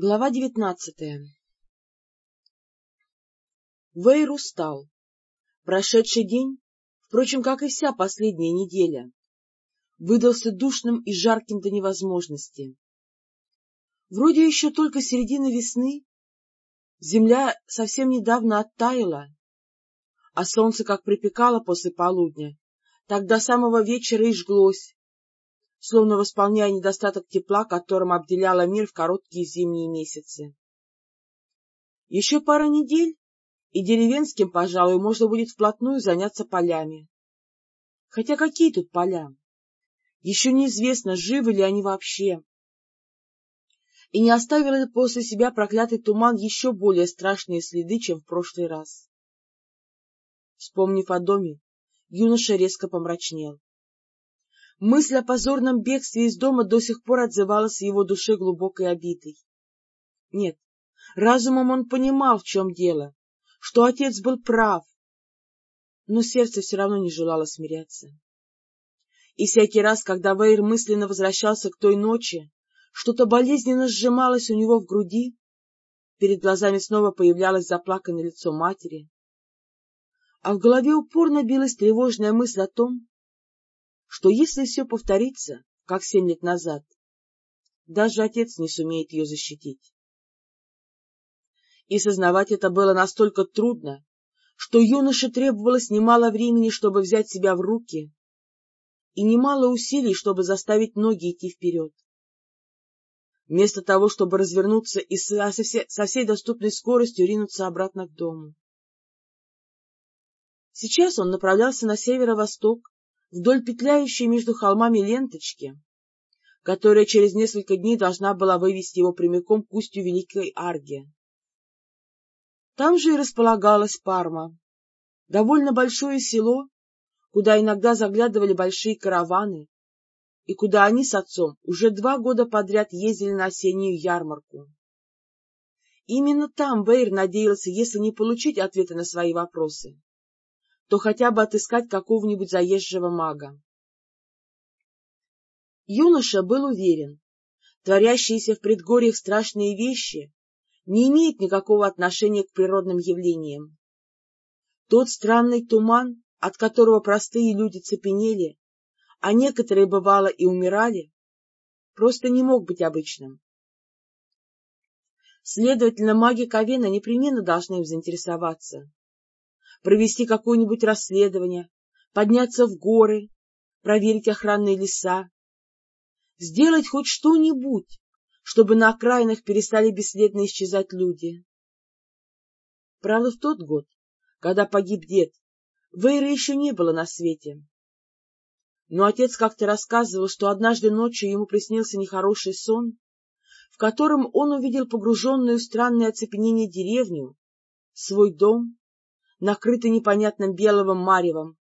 Глава девятнадцатая Вейр устал. Прошедший день, впрочем, как и вся последняя неделя, выдался душным и жарким до невозможности. Вроде еще только середина весны, земля совсем недавно оттаяла, а солнце как припекало после полудня, так до самого вечера и жглось, словно восполняя недостаток тепла, которым обделяла мир в короткие зимние месяцы. Еще пара недель, и деревенским, пожалуй, можно будет вплотную заняться полями. Хотя какие тут поля? Еще неизвестно, живы ли они вообще. И не оставил после себя проклятый туман еще более страшные следы, чем в прошлый раз. Вспомнив о доме, юноша резко помрачнел. Мысль о позорном бегстве из дома до сих пор отзывалась в его душе глубокой обидой. Нет, разумом он понимал, в чем дело, что отец был прав, но сердце все равно не желало смиряться. И всякий раз, когда Вейр мысленно возвращался к той ночи, что-то болезненно сжималось у него в груди, перед глазами снова появлялось заплаканное лицо матери, а в голове упорно билась тревожная мысль о том, что если все повторится, как семь лет назад, даже отец не сумеет ее защитить. И сознавать это было настолько трудно, что юноше требовалось немало времени, чтобы взять себя в руки, и немало усилий, чтобы заставить ноги идти вперед. Вместо того, чтобы развернуться и со всей доступной скоростью ринуться обратно к дому. Сейчас он направлялся на северо-восток, вдоль петляющей между холмами ленточки, которая через несколько дней должна была вывести его прямиком к устью Великой Арги. Там же и располагалась Парма, довольно большое село, куда иногда заглядывали большие караваны, и куда они с отцом уже два года подряд ездили на осеннюю ярмарку. Именно там Вейр надеялся, если не получить ответы на свои вопросы, то хотя бы отыскать какого-нибудь заезжего мага. Юноша был уверен, творящиеся в предгорьях страшные вещи не имеют никакого отношения к природным явлениям. Тот странный туман, от которого простые люди цепенели, а некоторые, бывало, и умирали, просто не мог быть обычным. Следовательно, маги Ковена непременно должны им заинтересоваться провести какое-нибудь расследование, подняться в горы, проверить охранные леса, сделать хоть что-нибудь, чтобы на окраинах перестали бесследно исчезать люди. Правда, в тот год, когда погиб дед, Вейра еще не было на свете. Но отец как-то рассказывал, что однажды ночью ему приснился нехороший сон, в котором он увидел погруженную в странное оцепенение деревню, свой дом накрытый непонятным белым маревом,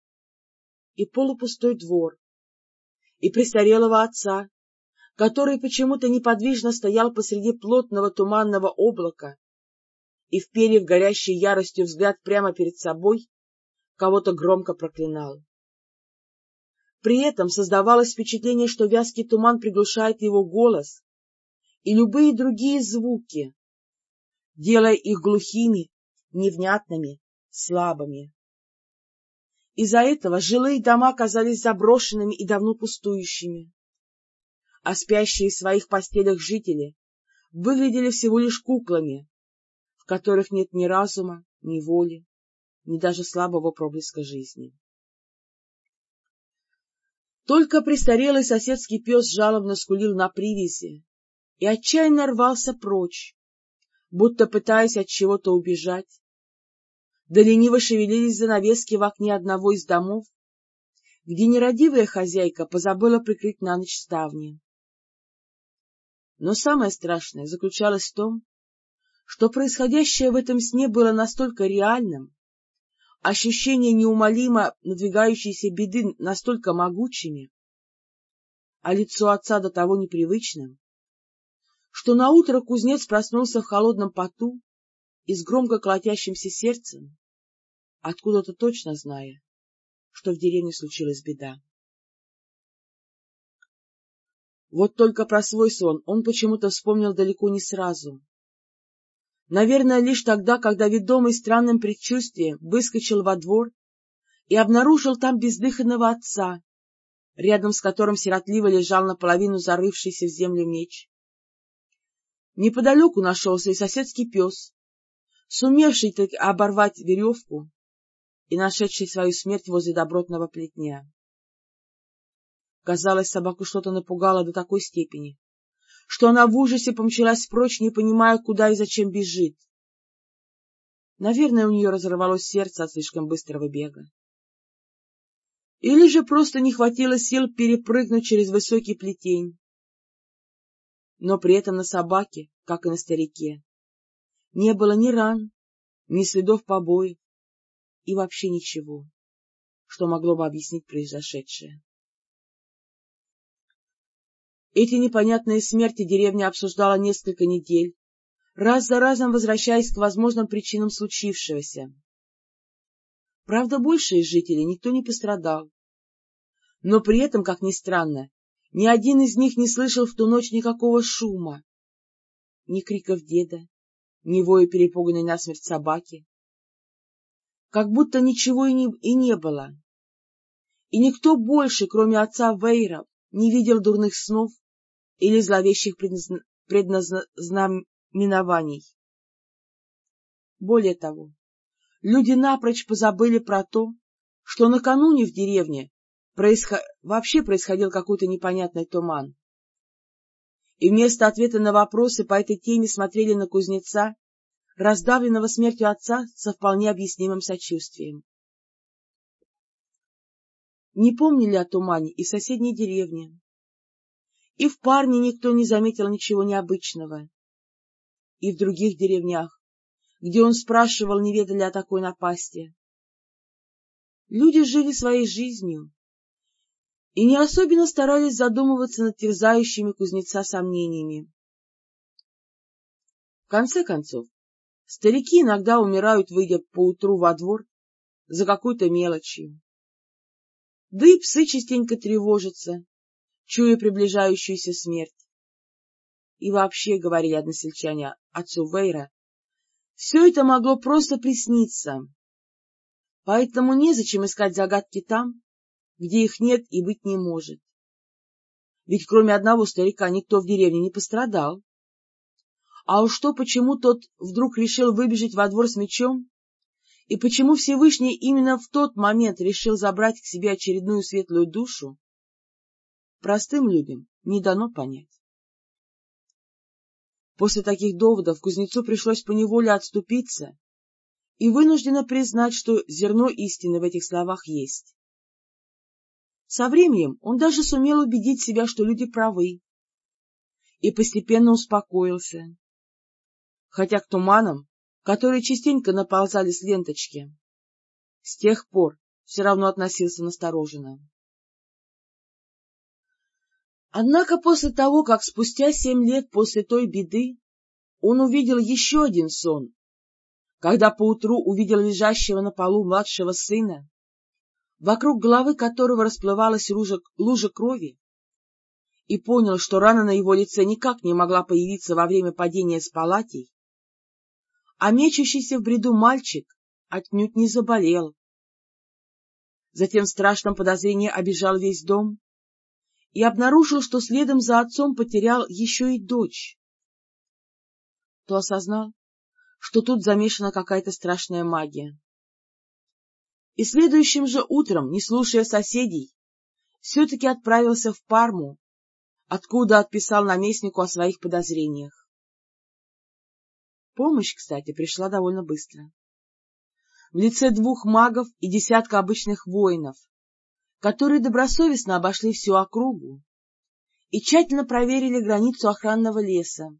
и полупустой двор, и престарелого отца, который почему-то неподвижно стоял посреди плотного туманного облака и, вперев горящей яростью взгляд прямо перед собой, кого-то громко проклинал. При этом создавалось впечатление, что вязкий туман приглушает его голос и любые другие звуки, делая их глухими, невнятными слабыми. Из-за этого жилые дома казались заброшенными и давно пустующими, а спящие в своих постелях жители выглядели всего лишь куклами, в которых нет ни разума, ни воли, ни даже слабого проблеска жизни. Только престарелый соседский пес жалобно скулил на привязи и отчаянно рвался прочь, будто пытаясь от чего-то убежать, да лениво шевелились занавески в окне одного из домов, где нерадивая хозяйка позабыла прикрыть на ночь ставни. Но самое страшное заключалось в том, что происходящее в этом сне было настолько реальным, ощущение неумолимо надвигающейся беды настолько могучими, а лицо отца до того непривычным, что наутро кузнец проснулся в холодном поту и с громко колотящимся сердцем откуда-то точно зная, что в деревне случилась беда. Вот только про свой сон он почему-то вспомнил далеко не сразу. Наверное, лишь тогда, когда, ведомый странным предчувствием, выскочил во двор и обнаружил там бездыханного отца, рядом с которым сиротливо лежал наполовину зарывшийся в землю меч. Неподалеку нашелся и соседский пес, сумевший оборвать веревку и нашедший свою смерть возле добротного плетня. Казалось, собаку что-то напугало до такой степени, что она в ужасе помчалась прочь, не понимая, куда и зачем бежит. Наверное, у нее разорвалось сердце от слишком быстрого бега. Или же просто не хватило сил перепрыгнуть через высокий плетень. Но при этом на собаке, как и на старике, не было ни ран, ни следов побоев и вообще ничего, что могло бы объяснить произошедшее. Эти непонятные смерти деревня обсуждала несколько недель, раз за разом возвращаясь к возможным причинам случившегося. Правда, больше из жителей никто не пострадал. Но при этом, как ни странно, ни один из них не слышал в ту ночь никакого шума. Ни криков деда, ни воя перепуганной насмерть собаки. Как будто ничего и не, и не было. И никто больше, кроме отца Вейра, не видел дурных снов или зловещих предназнаменований. Более того, люди напрочь позабыли про то, что накануне в деревне происход... вообще происходил какой-то непонятный туман. И вместо ответа на вопросы по этой теме смотрели на кузнеца, раздавленного смертью отца со вполне объяснимым сочувствием. Не помнили о тумане и в соседней деревне, и в парне никто не заметил ничего необычного. И в других деревнях, где он спрашивал, не ведали о такой напасти. Люди жили своей жизнью и не особенно старались задумываться над терзающими кузнеца сомнениями. В конце концов, старики иногда умирают, выйдя поутру во двор за какой-то мелочью. Да и псы частенько тревожатся, чуя приближающуюся смерть. И вообще, — говорили односельчане отцу Вейра, — все это могло просто присниться. Поэтому незачем искать загадки там, где их нет и быть не может. Ведь кроме одного старика никто в деревне не пострадал. А уж то, почему тот вдруг решил выбежать во двор с мечом, и почему Всевышний именно в тот момент решил забрать к себе очередную светлую душу, простым людям не дано понять. После таких доводов кузнецу пришлось поневоле отступиться и вынужденно признать, что зерно истины в этих словах есть. Со временем он даже сумел убедить себя, что люди правы, и постепенно успокоился, хотя к туманам, которые частенько наползали с ленточки, с тех пор все равно относился настороженно. Однако после того, как спустя семь лет после той беды он увидел еще один сон, когда поутру увидел лежащего на полу младшего сына, вокруг головы которого расплывалась лужа, лужа крови, и понял, что рана на его лице никак не могла появиться во время падения с палатей, а мечущийся в бреду мальчик отнюдь не заболел. Затем в страшном подозрении обижал весь дом, и обнаружил, что следом за отцом потерял еще и дочь, то осознал, что тут замешана какая-то страшная магия. И следующим же утром, не слушая соседей, все-таки отправился в Парму, откуда отписал наместнику о своих подозрениях. Помощь, кстати, пришла довольно быстро. В лице двух магов и десятка обычных воинов, которые добросовестно обошли всю округу и тщательно проверили границу охранного леса.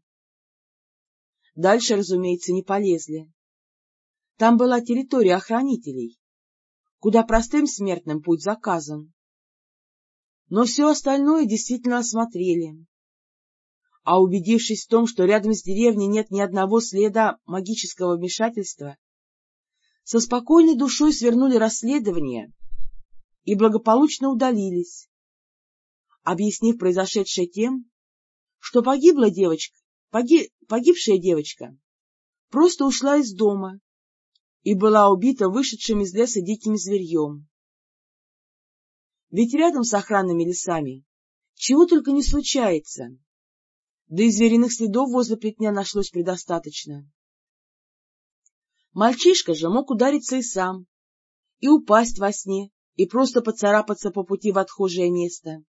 Дальше, разумеется, не полезли. Там была территория охранителей, куда простым смертным путь заказан. Но все остальное действительно осмотрели. А убедившись в том, что рядом с деревней нет ни одного следа магического вмешательства, со спокойной душой свернули расследование и благополучно удалились. объяснив произошедшее тем, что погибла девочка, поги, погибшая девочка просто ушла из дома и была убита вышедшим из леса диким зверьем. Ведь рядом с охранными лесами чего только не случается, да и звериных следов возле плетня нашлось предостаточно. Мальчишка же мог удариться и сам, и упасть во сне, и просто поцарапаться по пути в отхожее место,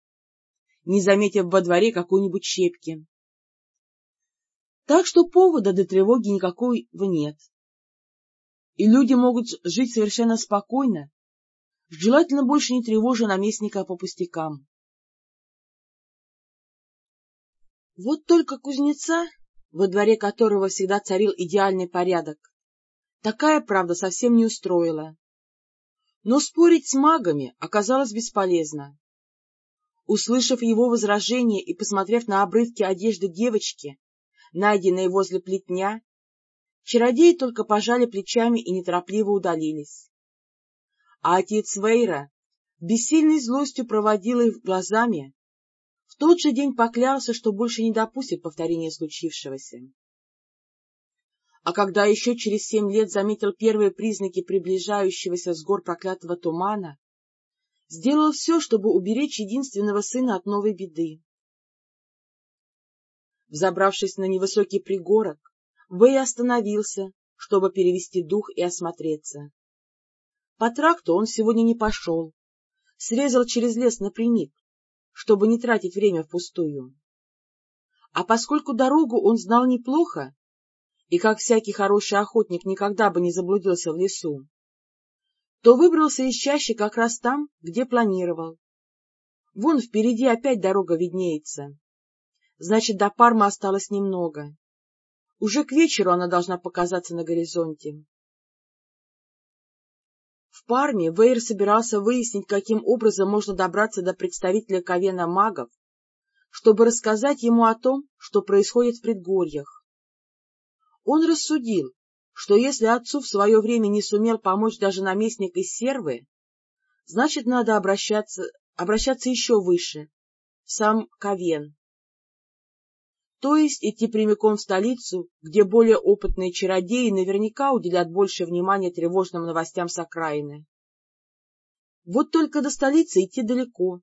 не заметив во дворе какой-нибудь щепки. Так что повода для тревоги никакого нет. И люди могут жить совершенно спокойно, желательно больше не тревожа наместника по пустякам. Вот только кузнеца, во дворе которого всегда царил идеальный порядок, такая правда совсем не устроила. Но спорить с магами оказалось бесполезно. Услышав его возражение и посмотрев на обрывки одежды девочки, найденные возле плетня, чародеи только пожали плечами и неторопливо удалились. А отец Вейра бессильной злостью проводил их глазами в тот же день поклялся, что больше не допустит повторения случившегося. А когда еще через семь лет заметил первые признаки приближающегося с гор проклятого тумана, сделал все, чтобы уберечь единственного сына от новой беды. Взобравшись на невысокий пригорок, Вэй остановился, чтобы перевести дух и осмотреться. По тракту он сегодня не пошел, срезал через лес напрямик, чтобы не тратить время впустую. А поскольку дорогу он знал неплохо, и, как всякий хороший охотник, никогда бы не заблудился в лесу, то выбрался из чащи как раз там, где планировал. Вон впереди опять дорога виднеется. Значит, до Пармы осталось немного. Уже к вечеру она должна показаться на горизонте. В Парме Вейер собирался выяснить, каким образом можно добраться до представителя Ковена магов, чтобы рассказать ему о том, что происходит в предгорьях. Он рассудил, что если отцу в свое время не сумел помочь даже наместник из Сервы, значит, надо обращаться, обращаться еще выше, сам Ковен. То есть идти прямиком в столицу, где более опытные чародеи наверняка уделят больше внимания тревожным новостям с окраины. Вот только до столицы идти далеко,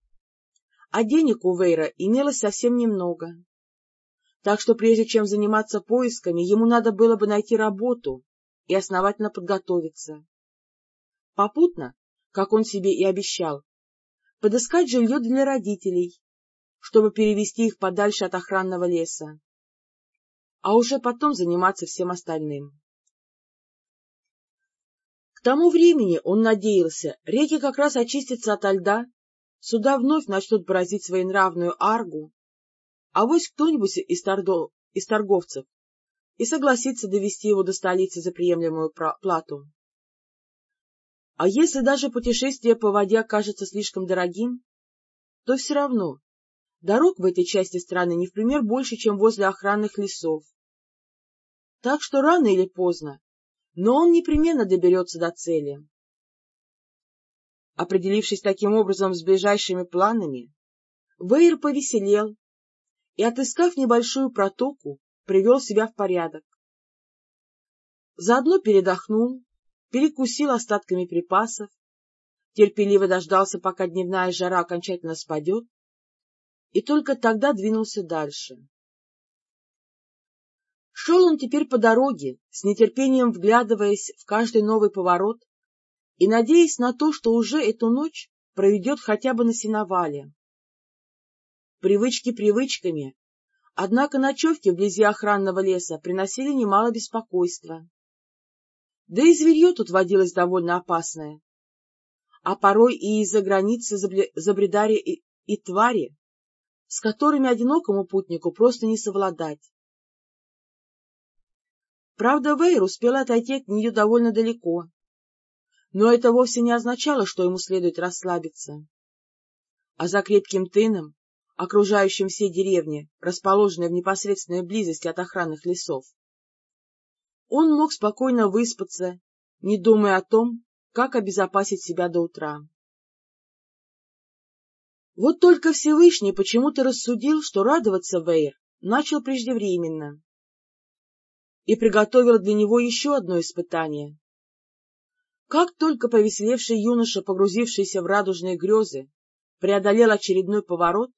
а денег у Вейра имелось совсем немного. Так что прежде чем заниматься поисками, ему надо было бы найти работу и основательно подготовиться. Попутно, как он себе и обещал, подыскать жилье для родителей чтобы перевести их подальше от охранного леса, а уже потом заниматься всем остальным. К тому времени, он надеялся, реки как раз очистятся ото льда, сюда вновь начнут бороздить своенравную аргу, а вось кто-нибудь из, тордо... из торговцев и согласится довести его до столицы за приемлемую плату. А если даже путешествие по воде окажется слишком дорогим, то все равно Дорог в этой части страны не в пример больше, чем возле охранных лесов. Так что рано или поздно, но он непременно доберется до цели. Определившись таким образом с ближайшими планами, Вейер повеселел и, отыскав небольшую протоку, привел себя в порядок. Заодно передохнул, перекусил остатками припасов, терпеливо дождался, пока дневная жара окончательно спадет, и только тогда двинулся дальше. Шел он теперь по дороге, с нетерпением вглядываясь в каждый новый поворот и надеясь на то, что уже эту ночь проведет хотя бы на сеновале. Привычки привычками, однако ночевки вблизи охранного леса приносили немало беспокойства. Да и зверье тут водилось довольно опасное, а порой и из-за границы забредали и, и твари, с которыми одинокому путнику просто не совладать. Правда, Вейр успел отойти от нее довольно далеко, но это вовсе не означало, что ему следует расслабиться. А за крепким тыном, окружающим все деревни, расположенные в непосредственной близости от охранных лесов, он мог спокойно выспаться, не думая о том, как обезопасить себя до утра. Вот только Всевышний почему-то рассудил, что радоваться Вейр начал преждевременно и приготовил для него еще одно испытание. Как только повеселевший юноша, погрузившийся в радужные грезы, преодолел очередной поворот,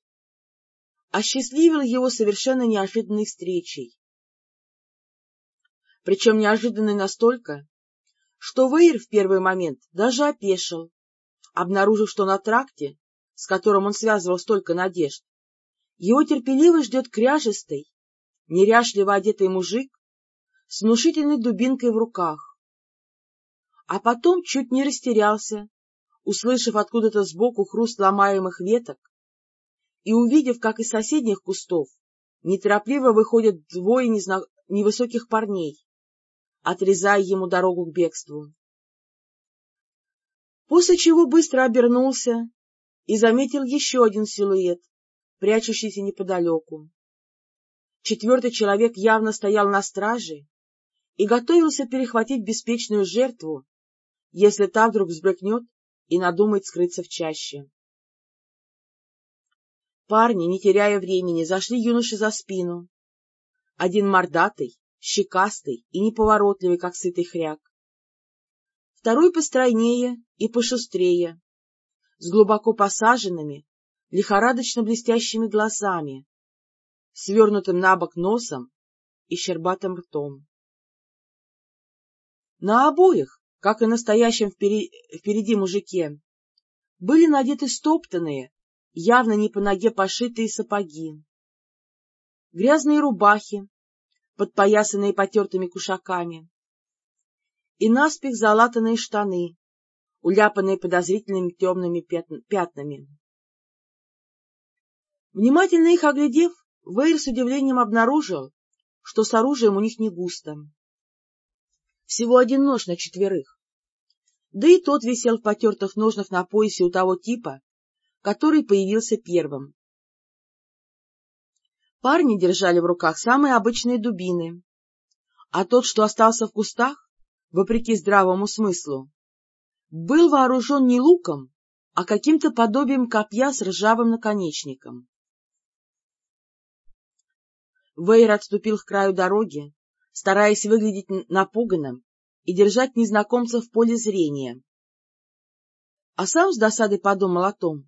осчастливил его совершенно неожиданной встречей. Причем неожиданной настолько, что Вейр в первый момент даже опешил, обнаружив, что на тракте, с которым он связывал столько надежд, его терпеливо ждет кряжестый, неряшливо одетый мужик с внушительной дубинкой в руках. А потом чуть не растерялся, услышав откуда-то сбоку хруст ломаемых веток и увидев, как из соседних кустов неторопливо выходят двое незна... невысоких парней, отрезая ему дорогу к бегству. После чего быстро обернулся и заметил еще один силуэт, прячущийся неподалеку. Четвертый человек явно стоял на страже и готовился перехватить беспечную жертву, если та вдруг взбрыкнет и надумает скрыться в чаще. Парни, не теряя времени, зашли юноше за спину. Один мордатый, щекастый и неповоротливый, как сытый хряк. Второй постройнее и пошустрее, с глубоко посаженными, лихорадочно блестящими глазами, свернутым на бок носом и щербатым ртом. На обоих, как и настоящем впереди, впереди мужике, были надеты стоптанные, явно не по ноге пошитые сапоги, грязные рубахи, подпоясанные потертыми кушаками, и наспех залатанные штаны, уляпанные подозрительными темными пятнами. Внимательно их оглядев, Вейр с удивлением обнаружил, что с оружием у них не густо. Всего один нож на четверых. Да и тот висел в потертых ножнах на поясе у того типа, который появился первым. Парни держали в руках самые обычные дубины, а тот, что остался в кустах, вопреки здравому смыслу, был вооружен не луком, а каким-то подобием копья с ржавым наконечником. Вейр отступил к краю дороги, стараясь выглядеть напуганным и держать незнакомца в поле зрения. А сам с досадой подумал о том,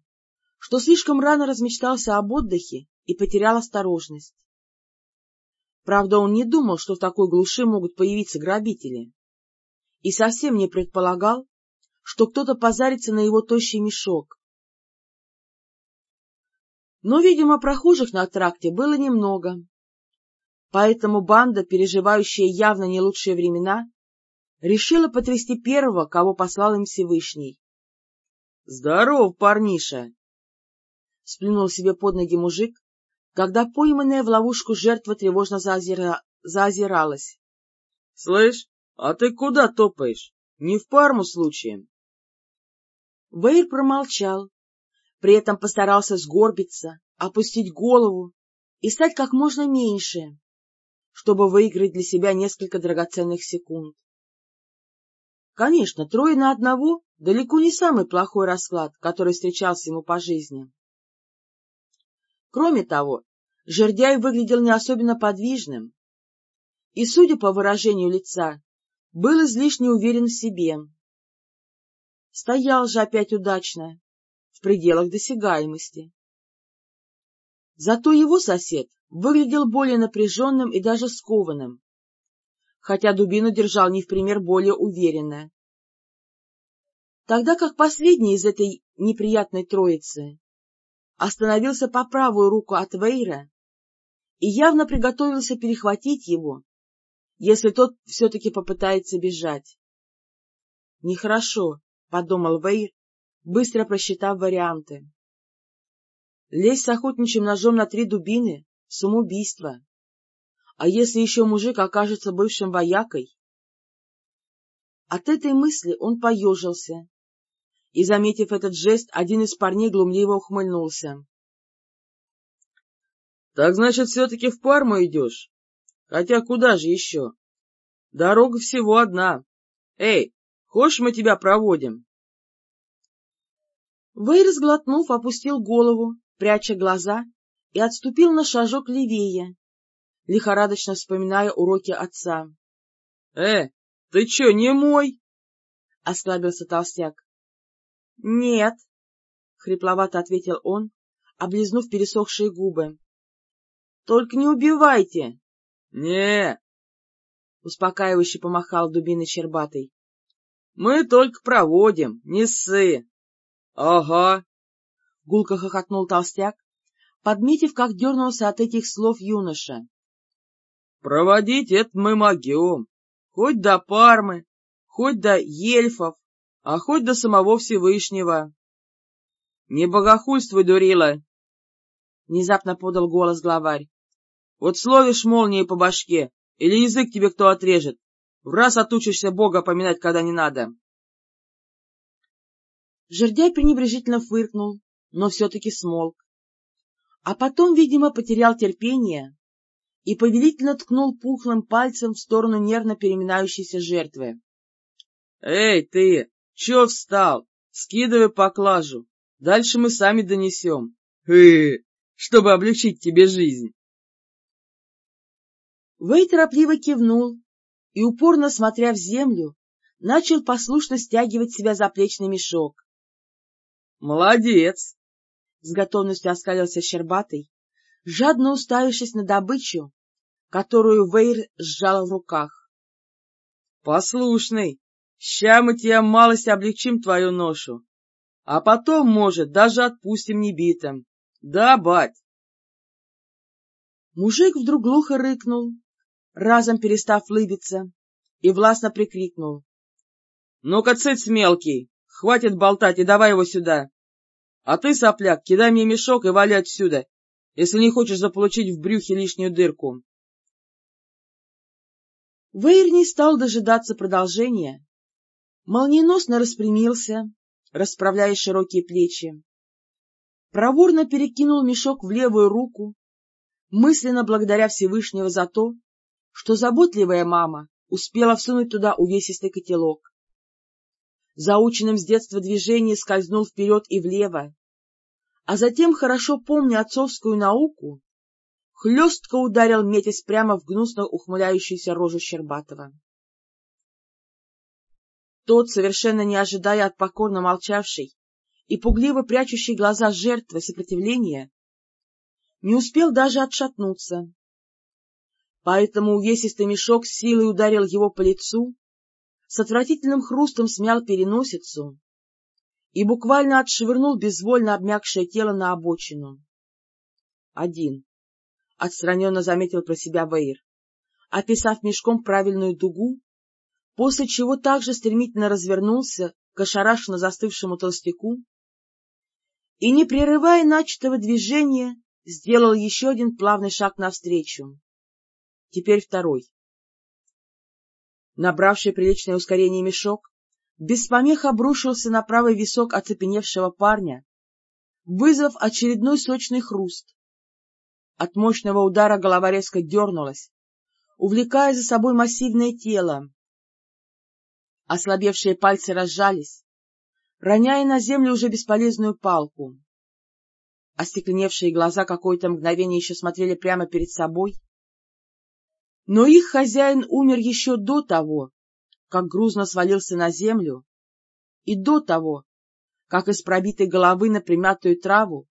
что слишком рано размечтался об отдыхе и потерял осторожность. Правда, он не думал, что в такой глуши могут появиться грабители, и совсем не предполагал, что кто-то позарится на его тощий мешок. Но, видимо, прохожих на тракте было немного, Поэтому банда, переживающая явно не лучшие времена, решила потрясти первого, кого послал им Всевышний. — Здоров, парниша! — сплюнул себе под ноги мужик, когда пойманная в ловушку жертва тревожно заозира... заозиралась. — Слышь, а ты куда топаешь? Не в парму случаем? Вейр промолчал, при этом постарался сгорбиться, опустить голову и стать как можно меньше, чтобы выиграть для себя несколько драгоценных секунд. Конечно, трое на одного — далеко не самый плохой расклад, который встречался ему по жизни. Кроме того, жердяй выглядел не особенно подвижным и, судя по выражению лица, был излишне уверен в себе. Стоял же опять удачно, в пределах досягаемости. Зато его сосед выглядел более напряженным и даже скованным, хотя дубину держал не в пример более уверенно. Тогда как последний из этой неприятной троицы остановился по правую руку от Вейра и явно приготовился перехватить его, если тот все-таки попытается бежать. «Нехорошо», — подумал Вейр, быстро просчитав варианты. Лезть с охотничьим ножом на три дубины — самоубийство. А если еще мужик окажется бывшим воякой? От этой мысли он поежился, и, заметив этот жест, один из парней глумливо ухмыльнулся. — Так значит, все-таки в Парму идешь? Хотя куда же еще? Дорога всего одна. Эй, хочешь, мы тебя проводим? Вейр, сглотнув, опустил голову, пряча глаза, и отступил на шажок левее, лихорадочно вспоминая уроки отца. — Э, ты чё, не мой? — осклабился толстяк. — Нет, — хрипловато ответил он, облизнув пересохшие губы. — Только не убивайте. — Не, — успокаивающе помахал дубиной щербатой. — Мы только проводим, не ссы. — Ага, — гулко хохотнул толстяк, подметив, как дернулся от этих слов юноша. — Проводить это мы могем, хоть до Пармы, хоть до Ельфов, а хоть до самого Всевышнего. — Не богохульствуй, дурила! — внезапно подал голос главарь. — Вот словишь молнией по башке, или язык тебе кто отрежет, в раз отучишься Бога поминать, когда не надо. Жердяй пренебрежительно фыркнул, но все-таки смолк. А потом, видимо, потерял терпение и повелительно ткнул пухлым пальцем в сторону нервно переминающейся жертвы. — Эй, ты! Чё встал? Скидывай поклажу. Дальше мы сами донесем. Э, чтобы облегчить тебе жизнь. Вэй торопливо кивнул и, упорно смотря в землю, начал послушно стягивать себя заплечный мешок. — Молодец! — с готовностью оскалился Щербатый, жадно уставившись на добычу, которую Вейр сжал в руках. — Послушный, ща мы тебя малость облегчим твою ношу, а потом, может, даже отпустим небитым. Да, бать? Мужик вдруг глухо рыкнул, разом перестав лыбиться, и властно прикрикнул. — Ну-ка, цыц, мелкий, хватит болтать и давай его сюда. А ты, сопляк, кидай мне мешок и вали отсюда, если не хочешь заполучить в брюхе лишнюю дырку. Вейр не стал дожидаться продолжения, молниеносно распрямился, расправляя широкие плечи, проворно перекинул мешок в левую руку, мысленно благодаря Всевышнего за то, что заботливая мама успела всунуть туда увесистый котелок. Заученным с детства движением скользнул вперед и влево, а затем, хорошо помня отцовскую науку, хлестко ударил, метясь прямо в гнусно ухмыляющуюся рожу Щербатова. Тот, совершенно не ожидая от покорно молчавшей и пугливо прячущей глаза жертвы сопротивления, не успел даже отшатнуться. Поэтому увесистый мешок с силой ударил его по лицу, с отвратительным хрустом смял переносицу и буквально отшвырнул безвольно обмякшее тело на обочину. Один. Отстраненно заметил про себя Вейр, описав мешком правильную дугу, после чего также стремительно развернулся к ошарашенно застывшему толстяку и, не прерывая начатого движения, сделал еще один плавный шаг навстречу. Теперь второй. Набравший приличное ускорение мешок, без помех обрушился на правый висок оцепеневшего парня, вызвав очередной сочный хруст. От мощного удара голова резко дернулась, увлекая за собой массивное тело. Ослабевшие пальцы разжались, роняя на землю уже бесполезную палку. Остекленевшие глаза какое-то мгновение еще смотрели прямо перед собой, но их хозяин умер еще до того, как грузно свалился на землю, и до того, как из пробитой головы на примятую траву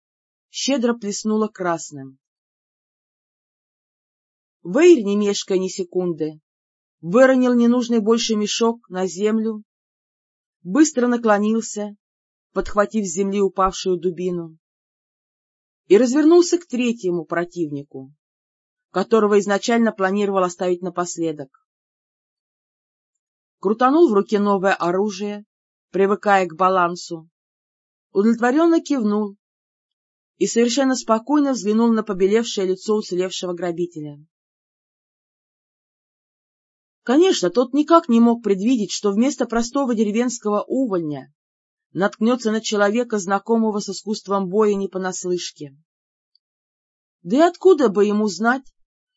щедро плеснуло красным. Вейр, не мешкая ни секунды, выронил ненужный больше мешок на землю, быстро наклонился, подхватив с земли упавшую дубину, и развернулся к третьему противнику, которого изначально планировал оставить напоследок. Крутанул в руке новое оружие, привыкая к балансу, удовлетворенно кивнул и совершенно спокойно взглянул на побелевшее лицо уцелевшего грабителя. Конечно, тот никак не мог предвидеть, что вместо простого деревенского увольня наткнется на человека, знакомого с искусством боя не понаслышке. Да и откуда бы ему знать,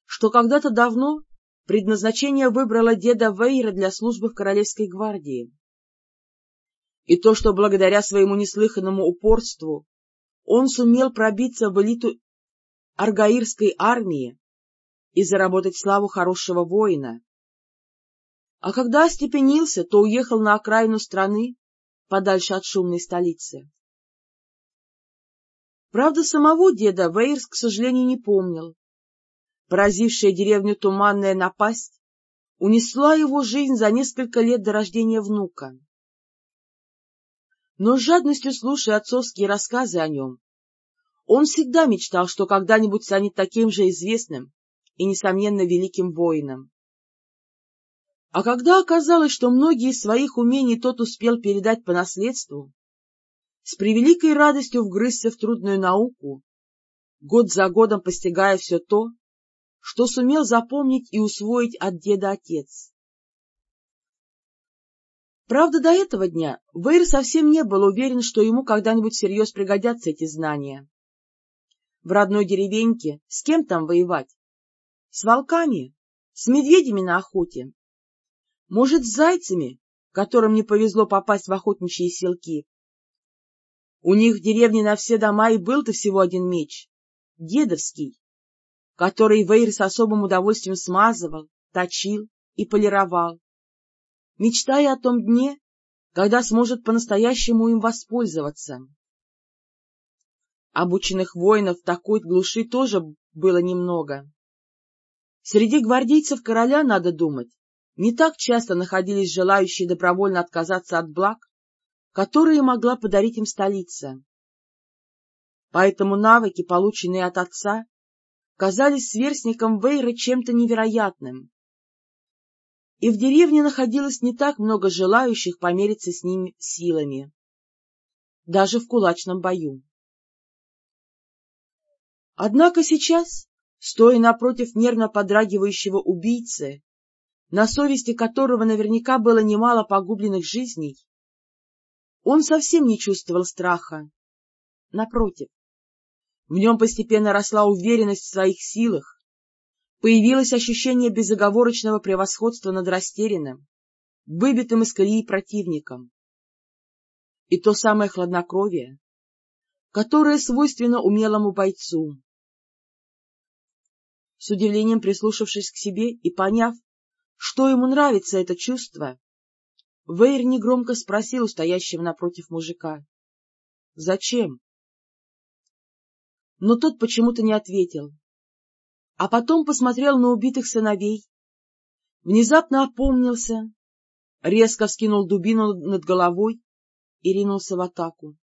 что когда-то давно предназначение выбрало деда Вейра для службы в Королевской гвардии? и то, что благодаря своему неслыханному упорству он сумел пробиться в элиту аргаирской армии и заработать славу хорошего воина. А когда остепенился, то уехал на окраину страны, подальше от шумной столицы. Правда, самого деда Вейерс, к сожалению, не помнил. Поразившая деревню туманная напасть унесла его жизнь за несколько лет до рождения внука. Но с жадностью слушая отцовские рассказы о нем, он всегда мечтал, что когда-нибудь станет таким же известным и, несомненно, великим воином. А когда оказалось, что многие из своих умений тот успел передать по наследству, с превеликой радостью вгрызся в трудную науку, год за годом постигая все то, что сумел запомнить и усвоить от деда отец. Правда, до этого дня Вейр совсем не был уверен, что ему когда-нибудь всерьез пригодятся эти знания. В родной деревеньке с кем там воевать? С волками? С медведями на охоте? Может, с зайцами, которым не повезло попасть в охотничьи селки? У них в деревне на все дома и был-то всего один меч — дедовский, который Вейр с особым удовольствием смазывал, точил и полировал, мечтая о том дне, когда сможет по-настоящему им воспользоваться. Обученных воинов в такой глуши тоже было немного. Среди гвардейцев короля, надо думать, не так часто находились желающие добровольно отказаться от благ, которые могла подарить им столица. Поэтому навыки, полученные от отца, казались сверстникам Вейра чем-то невероятным. И в деревне находилось не так много желающих помериться с ними силами, даже в кулачном бою. Однако сейчас, стоя напротив нервно подрагивающего убийцы, на совести которого наверняка было немало погубленных жизней, он совсем не чувствовал страха. Напротив, в нем постепенно росла уверенность в своих силах, появилось ощущение безоговорочного превосходства над растерянным, выбитым из колеи противником. И то самое хладнокровие, которое свойственно умелому бойцу. С удивлением прислушавшись к себе и поняв, что ему нравится это чувство, Вейр негромко спросил у стоящего напротив мужика. — Зачем? Но тот почему-то не ответил. А потом посмотрел на убитых сыновей, внезапно опомнился, резко вскинул дубину над головой и ринулся в атаку.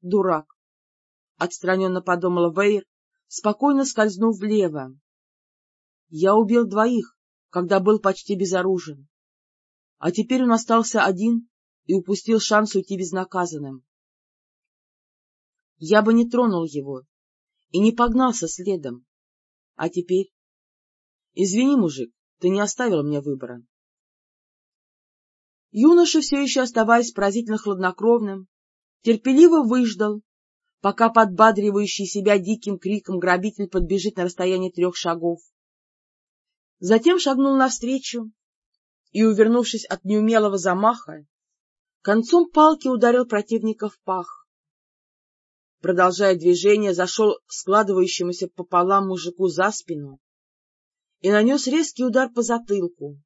Дурак! — отстраненно подумала Вейр, спокойно скользнув влево. Я убил двоих, когда был почти безоружен. А теперь он остался один и упустил шанс уйти безнаказанным. Я бы не тронул его и не погнался следом. А теперь... Извини, мужик, ты не оставил мне выбора. Юноша, все еще оставаясь поразительно хладнокровным, терпеливо выждал, пока подбадривающий себя диким криком грабитель подбежит на расстояние трех шагов. Затем шагнул навстречу и, увернувшись от неумелого замаха, концом палки ударил противника в пах продолжая движение, зашел складывающемуся пополам мужику за спину и нанес резкий удар по затылку,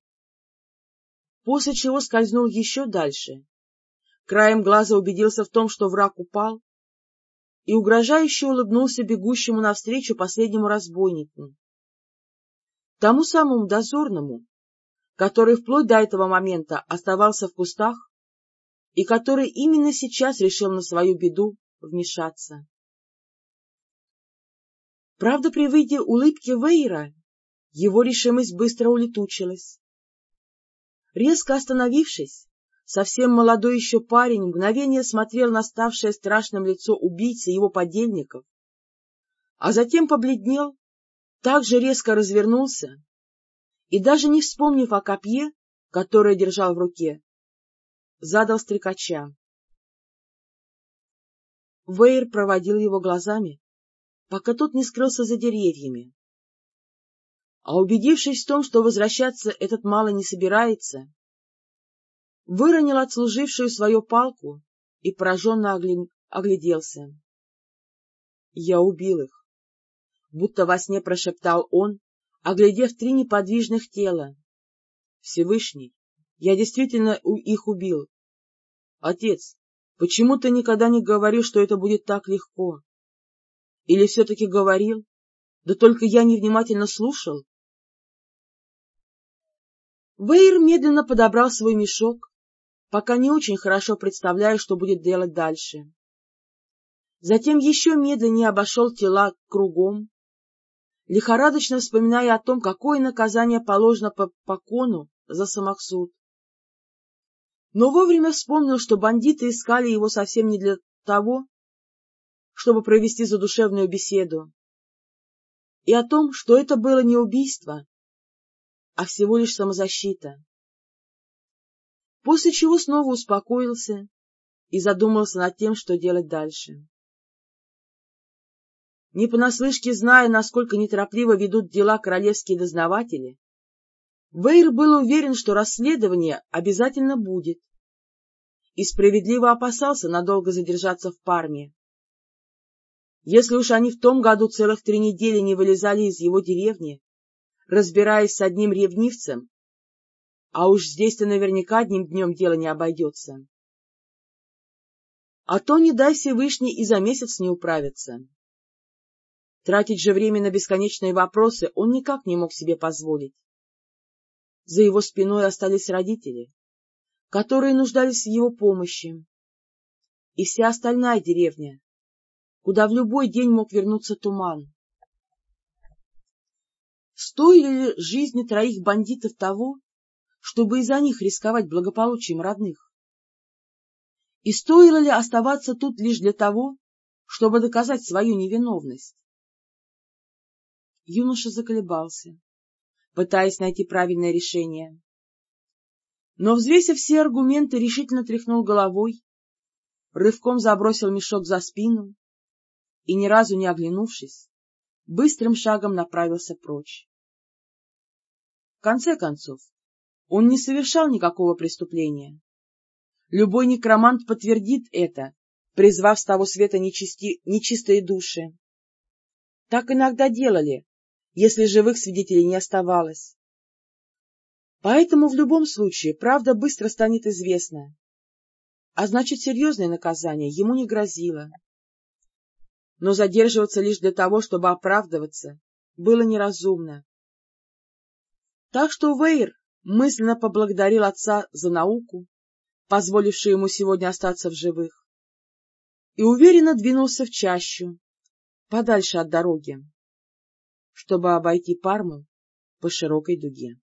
после чего скользнул еще дальше, краем глаза убедился в том, что враг упал, и угрожающе улыбнулся бегущему навстречу последнему разбойнику, тому самому дозорному, который вплоть до этого момента оставался в кустах и который именно сейчас решил на свою беду вмешаться. Правда, при виде улыбки Вейра его решимость быстро улетучилась. Резко остановившись, совсем молодой еще парень мгновение смотрел на ставшее страшным лицо убийцы его подельников, а затем побледнел, также резко развернулся и, даже не вспомнив о копье, которое держал в руке, задал стрекача. Вейер проводил его глазами, пока тот не скрылся за деревьями. А убедившись в том, что возвращаться этот мало не собирается, выронил отслужившую свою палку и пораженно огляделся. Я убил их, будто во сне прошептал он, оглядев три неподвижных тела. Всевышний, я действительно их убил. Отец, почему ты никогда не говорил, что это будет так легко? Или все-таки говорил, да только я невнимательно слушал? Вейр медленно подобрал свой мешок, пока не очень хорошо представляя, что будет делать дальше. Затем еще медленнее обошел тела кругом, лихорадочно вспоминая о том, какое наказание положено по покону за самоксуд. Но вовремя вспомнил, что бандиты искали его совсем не для того, чтобы провести задушевную беседу, и о том, что это было не убийство, а всего лишь самозащита. После чего снова успокоился и задумался над тем, что делать дальше. Не понаслышке зная, насколько неторопливо ведут дела королевские дознаватели, Вейр был уверен, что расследование обязательно будет, и справедливо опасался надолго задержаться в Парме. Если уж они в том году целых три недели не вылезали из его деревни, разбираясь с одним ревнивцем, а уж здесь-то наверняка одним днем дело не обойдется. А то, не дай Всевышний, и за месяц не управится. Тратить же время на бесконечные вопросы он никак не мог себе позволить. За его спиной остались родители, которые нуждались в его помощи, и вся остальная деревня, куда в любой день мог вернуться туман. Стоили ли жизни троих бандитов того, чтобы из-за них рисковать благополучием родных? И стоило ли оставаться тут лишь для того, чтобы доказать свою невиновность? Юноша заколебался, пытаясь найти правильное решение. Но, взвесив все аргументы, решительно тряхнул головой, рывком забросил мешок за спину и, ни разу не оглянувшись, быстрым шагом направился прочь. В конце концов, он не совершал никакого преступления. Любой некромант подтвердит это, призвав с того света нечисти... нечистые души. Так иногда делали, если живых свидетелей не оставалось. Поэтому в любом случае правда быстро станет известна, а значит, серьезное наказание ему не грозило. Но задерживаться лишь для того, чтобы оправдываться, было неразумно. Так что Вейр мысленно поблагодарил отца за науку, позволившую ему сегодня остаться в живых, и уверенно двинулся в чащу, подальше от дороги, чтобы обойти Парму по широкой дуге.